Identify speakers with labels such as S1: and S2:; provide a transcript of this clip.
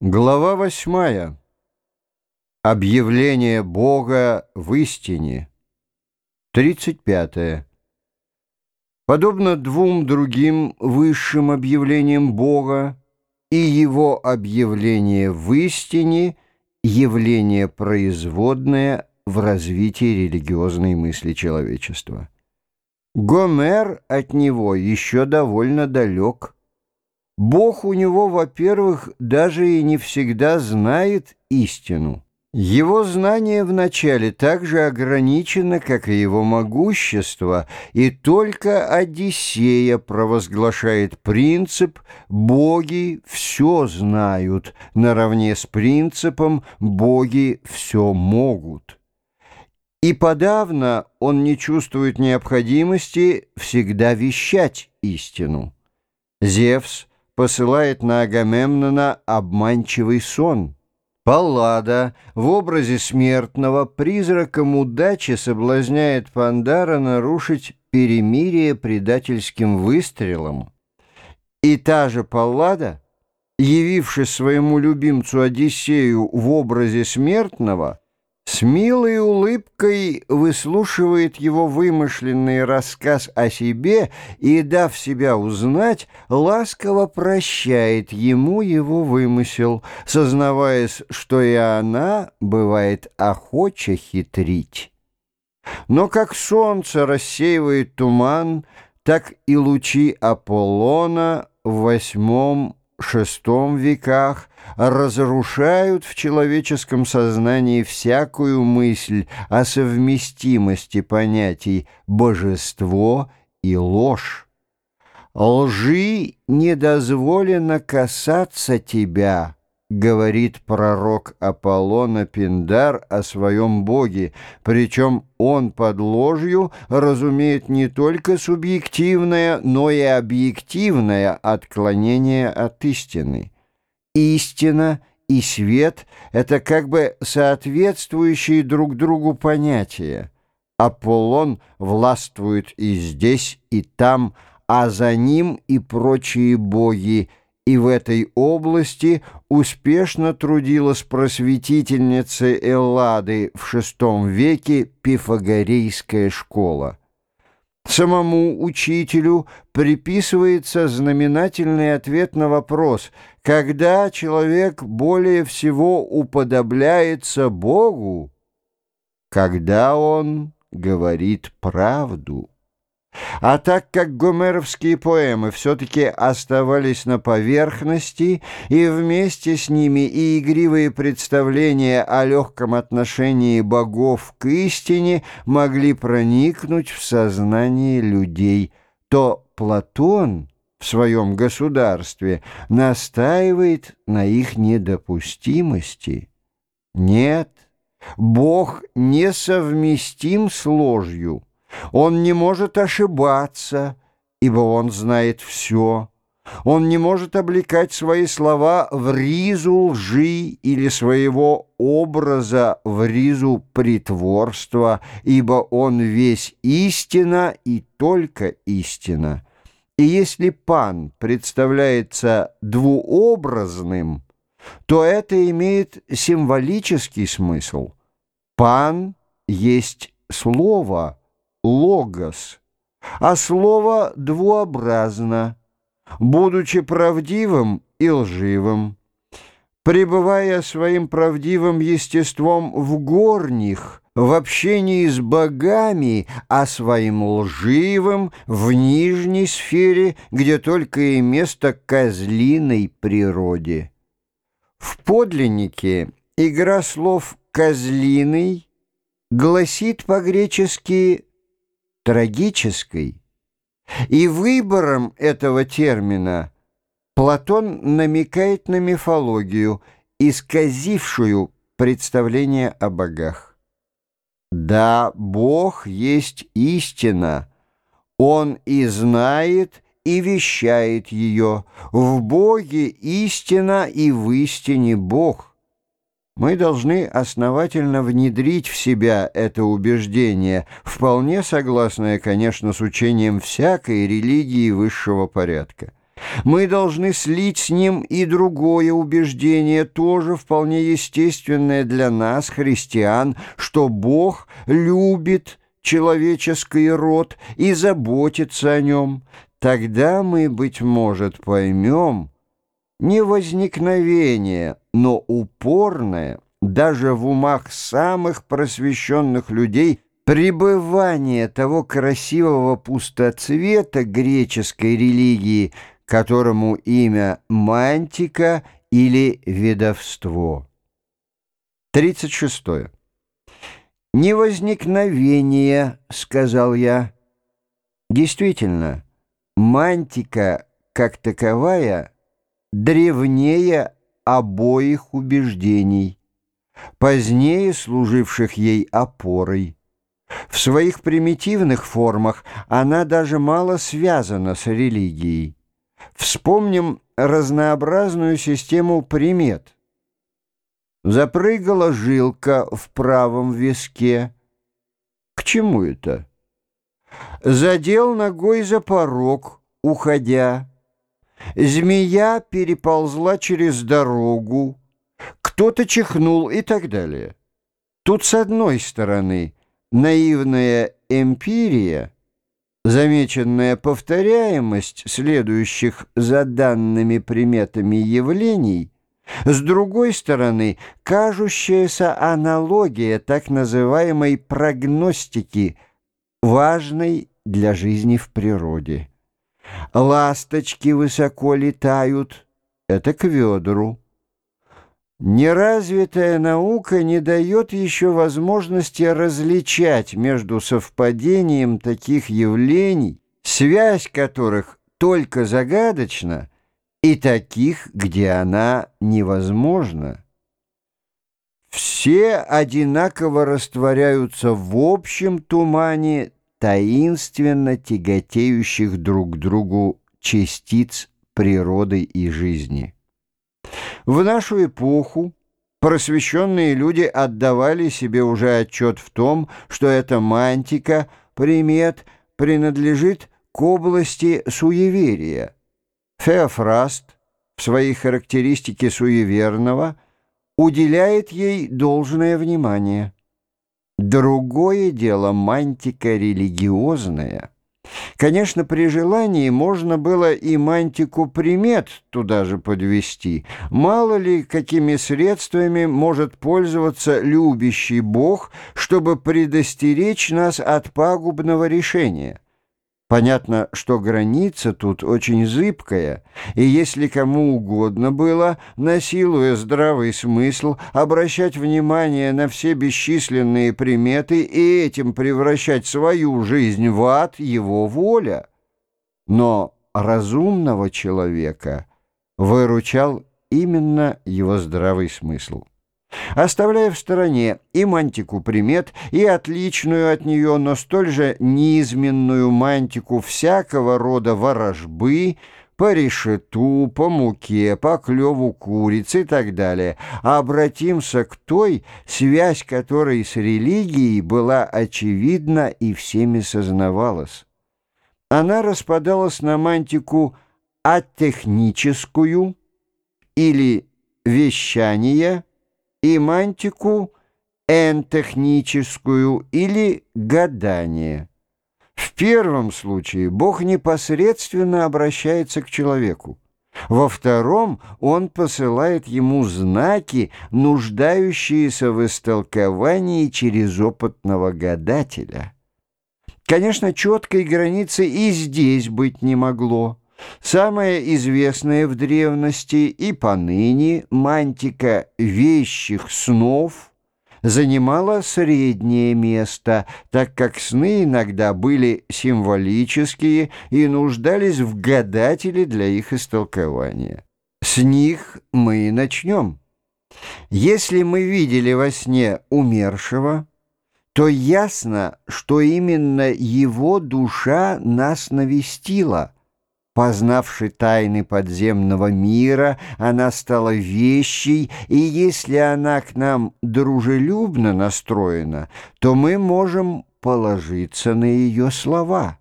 S1: Глава восьмая. Объявление Бога в истине. 35. Подобно двум другим высшим объявлениям Бога и его объявление в истине – явление производное в развитии религиозной мысли человечества. Гомер от него еще довольно далек – Бог у него, во-первых, даже и не всегда знает истину. Его знание вначале так же ограничено, как и его могущество, и только Одиссея провозглашает принцип «боги все знают», наравне с принципом «боги все могут». И подавно он не чувствует необходимости всегда вещать истину. Зевс – посылает на Агамемнона обманчивый сон. Паллада в образе смертного призраком удачи соблазняет Пандара нарушить перемирие предательским выстрелом. И та же Паллада, явившись своему любимцу Одиссею в образе смертного, с милой улыбкой выслушивает его вымышленный рассказ о себе и, дав себя узнать, ласково прощает ему его вымысел, сознаваясь, что и она бывает охоча хитрить. Но как солнце рассеивает туман, так и лучи Аполлона в восьмом шестом веках разрушают в человеческом сознании всякую мысль о совместимости понятий «божество» и «ложь». «Лжи не дозволено касаться тебя», — говорит пророк Аполлона Пиндар о своем Боге, причем он под ложью разумеет не только субъективное, но и объективное отклонение от истины. Истина и свет — это как бы соответствующие друг другу понятия. Аполлон властвует и здесь, и там, а за ним и прочие боги — и в этой области успешно трудилась просветительница Эллады в VI веке Пифагорейская школа. Самому учителю приписывается знаменательный ответ на вопрос, когда человек более всего уподобляется Богу, когда он говорит правду. А так как гомеровские поэмы все-таки оставались на поверхности, и вместе с ними и игривые представления о легком отношении богов к истине могли проникнуть в сознание людей, то Платон в своем государстве настаивает на их недопустимости. Нет, Бог несовместим с ложью. Он не может ошибаться, ибо он знает все. Он не может облекать свои слова в ризу лжи или своего образа в ризу притворства, ибо он весь истина и только истина. И если пан представляется двуобразным, то это имеет символический смысл. Пан есть слово – логос, а слово двуобразно, будучи правдивым и лживым. Пребывая своим правдивым естеством в горних, в общении с богами, а своим лживым в нижней сфере, где только и место козлиной природе. В подлиннике игра слов «козлиный» гласит по-гречески трагической, и выбором этого термина Платон намекает на мифологию, исказившую представление о богах. Да, Бог есть истина, Он и знает, и вещает ее. В Боге истина и в истине Бог. Мы должны основательно внедрить в себя это убеждение, вполне согласное, конечно, с учением всякой религии высшего порядка. Мы должны слить с ним и другое убеждение, тоже вполне естественное для нас, христиан, что Бог любит человеческий род и заботится о нем. Тогда мы, быть может, поймем не возникновение, но упорное, даже в умах самых просвещенных людей, пребывание того красивого пустоцвета греческой религии – которому имя мантика или ведовство. 36. «Не возникновение», — сказал я. Действительно, мантика, как таковая, древнее обоих убеждений, позднее служивших ей опорой. В своих примитивных формах она даже мало связана с религией. Вспомним разнообразную систему примет. Запрыгала жилка в правом виске. К чему это? Задел ногой за порог, уходя. Змея переползла через дорогу. Кто-то чихнул и так далее. Тут с одной стороны наивная эмпирия — Замеченная повторяемость следующих за данными приметами явлений, с другой стороны, кажущаяся аналогия так называемой прогностики, важной для жизни в природе. Ласточки высоко летают, это к ведру. Неразвитая наука не дает еще возможности различать между совпадением таких явлений, связь которых только загадочна, и таких, где она невозможна. Все одинаково растворяются в общем тумане таинственно тяготеющих друг к другу частиц природы и жизни. В нашу эпоху просвещенные люди отдавали себе уже отчет в том, что эта мантика примет принадлежит к области суеверия. Феофраст в своей характеристике суеверного уделяет ей должное внимание. Другое дело мантика религиозная – Конечно, при желании можно было и мантику примет туда же подвести. Мало ли, какими средствами может пользоваться любящий Бог, чтобы предостеречь нас от пагубного решения. Понятно, что граница тут очень зыбкая, и если кому угодно было, насилуя здравый смысл, обращать внимание на все бесчисленные приметы и этим превращать свою жизнь в ад, его воля. Но разумного человека выручал именно его здравый смысл оставляя в стороне и мантику примет, и отличную от нее, но столь же неизменную мантику всякого рода ворожбы, по решету, по муке, по клеву курицы и так далее, обратимся к той, связь которой с религией была очевидна и всеми сознавалась. Она распадалась на мантику атехническую или вещание – и мантику энтехническую или гадание. В первом случае Бог непосредственно обращается к человеку. Во втором он посылает ему знаки, нуждающиеся в истолковании через опытного гадателя. Конечно, четкой границы и здесь быть не могло. Самая известная в древности и поныне мантика вещих снов занимала среднее место, так как сны иногда были символические и нуждались в гадателе для их истолкования. С них мы и начнем. Если мы видели во сне умершего, то ясно, что именно его душа нас навестила – Познавши тайны подземного мира, она стала вещей, и если она к нам дружелюбно настроена, то мы можем положиться на ее слова.